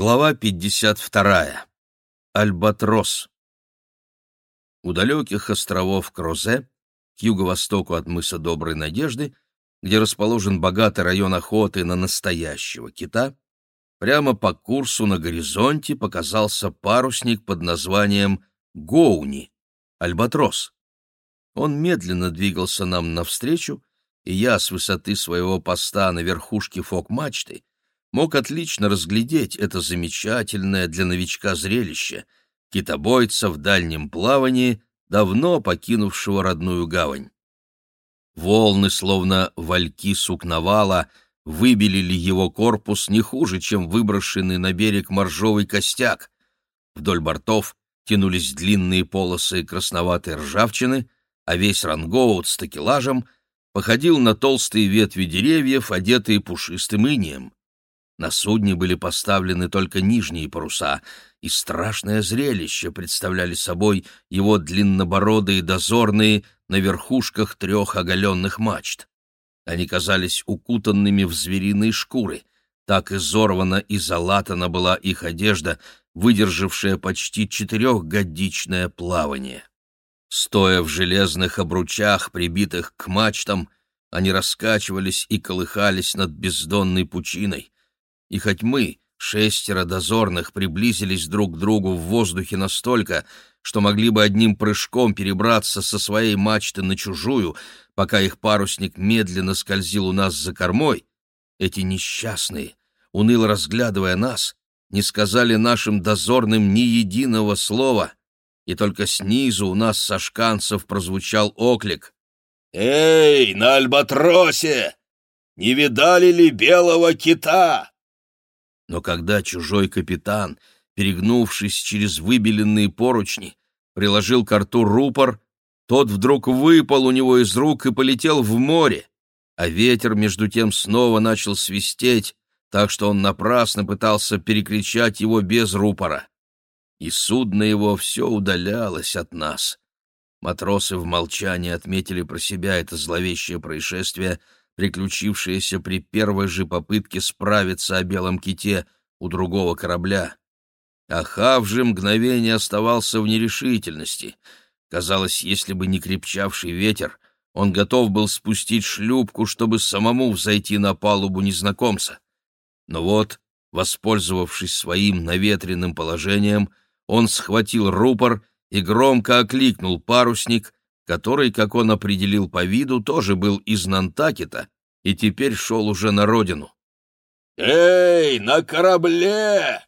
Глава 52. Альбатрос. У далеких островов Крозе, к юго-востоку от мыса Доброй Надежды, где расположен богатый район охоты на настоящего кита, прямо по курсу на горизонте показался парусник под названием Гоуни, Альбатрос. Он медленно двигался нам навстречу, и я с высоты своего поста на верхушке фок-мачты мог отлично разглядеть это замечательное для новичка зрелище — китобойца в дальнем плавании, давно покинувшего родную гавань. Волны, словно вальки сукновала, выбелили его корпус не хуже, чем выброшенный на берег моржовый костяк. Вдоль бортов тянулись длинные полосы красноватой ржавчины, а весь рангоут с такелажем походил на толстые ветви деревьев, одетые пушистым инеем. На судне были поставлены только нижние паруса, и страшное зрелище представляли собой его длиннобородые дозорные на верхушках трех оголенных мачт. Они казались укутанными в звериные шкуры. Так изорвана и залатана была их одежда, выдержавшая почти четырехгодичное плавание. Стоя в железных обручах, прибитых к мачтам, они раскачивались и колыхались над бездонной пучиной — и хоть мы, шестеро дозорных, приблизились друг к другу в воздухе настолько, что могли бы одним прыжком перебраться со своей мачты на чужую, пока их парусник медленно скользил у нас за кормой, эти несчастные, уныло разглядывая нас, не сказали нашим дозорным ни единого слова, и только снизу у нас со шканцев прозвучал оклик. «Эй, на Альбатросе! Не видали ли белого кита?» Но когда чужой капитан, перегнувшись через выбеленные поручни, приложил к рту рупор, тот вдруг выпал у него из рук и полетел в море, а ветер между тем снова начал свистеть, так что он напрасно пытался перекричать его без рупора. И судно его все удалялось от нас. Матросы в молчании отметили про себя это зловещее происшествие — приключившееся при первой же попытке справиться о белом ките у другого корабля. Ахав же мгновение оставался в нерешительности. Казалось, если бы не крепчавший ветер, он готов был спустить шлюпку, чтобы самому взойти на палубу незнакомца. Но вот, воспользовавшись своим наветренным положением, он схватил рупор и громко окликнул парусник, который, как он определил по виду, тоже был из Нантакета и теперь шел уже на родину. «Эй, на корабле!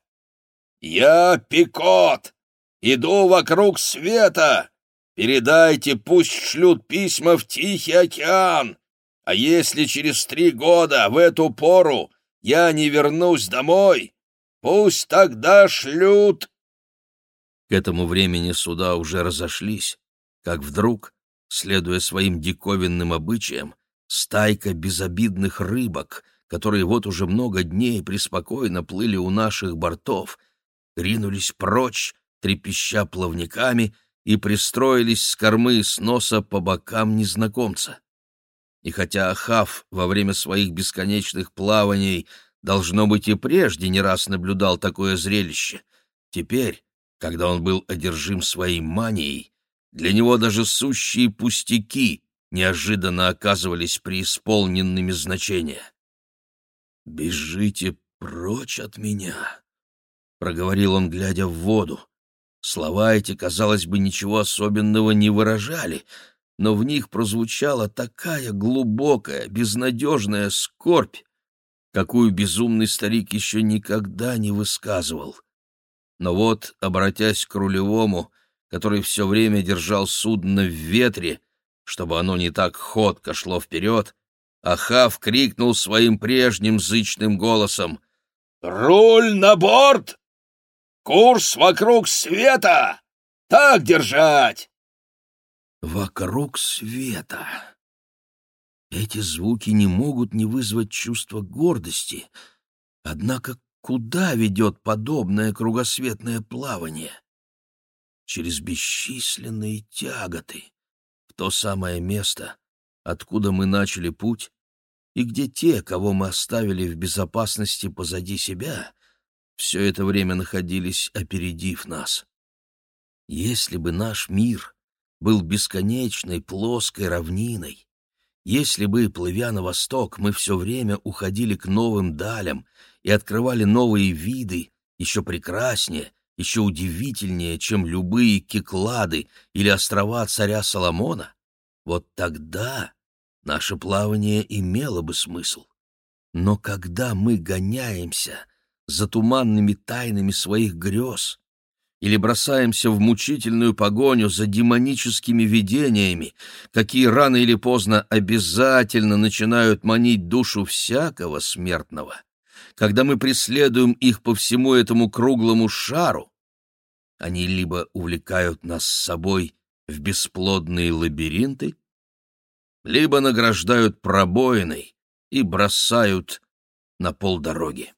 Я Пикот! Иду вокруг света! Передайте, пусть шлют письма в Тихий океан! А если через три года в эту пору я не вернусь домой, пусть тогда шлют...» К этому времени суда уже разошлись, как вдруг, следуя своим диковинным обычаям, стайка безобидных рыбок, которые вот уже много дней преспокойно плыли у наших бортов, ринулись прочь, трепеща плавниками, и пристроились с кормы с носа по бокам незнакомца. И хотя Ахав во время своих бесконечных плаваний, должно быть, и прежде не раз наблюдал такое зрелище, теперь, когда он был одержим своей манией, для него даже сущие пустяки неожиданно оказывались преисполненными значения. «Бежите прочь от меня!» — проговорил он, глядя в воду. Слова эти, казалось бы, ничего особенного не выражали, но в них прозвучала такая глубокая, безнадежная скорбь, какую безумный старик еще никогда не высказывал. Но вот, обратясь к рулевому, который все время держал судно в ветре, чтобы оно не так ходко шло вперед, Ахав крикнул своим прежним зычным голосом «Руль на борт! Курс вокруг света! Так держать!» «Вокруг света!» Эти звуки не могут не вызвать чувства гордости, однако куда ведет подобное кругосветное плавание? Через бесчисленные тяготы, то самое место, откуда мы начали путь, и где те, кого мы оставили в безопасности позади себя, все это время находились, опередив нас. Если бы наш мир был бесконечной плоской равниной, если бы, плывя на восток, мы все время уходили к новым далям и открывали новые виды, еще прекраснее, еще удивительнее, чем любые кеклады или острова царя Соломона, вот тогда наше плавание имело бы смысл. Но когда мы гоняемся за туманными тайнами своих грез, или бросаемся в мучительную погоню за демоническими видениями, какие рано или поздно обязательно начинают манить душу всякого смертного, когда мы преследуем их по всему этому круглому шару, они либо увлекают нас с собой в бесплодные лабиринты, либо награждают пробоиной и бросают на полдороги.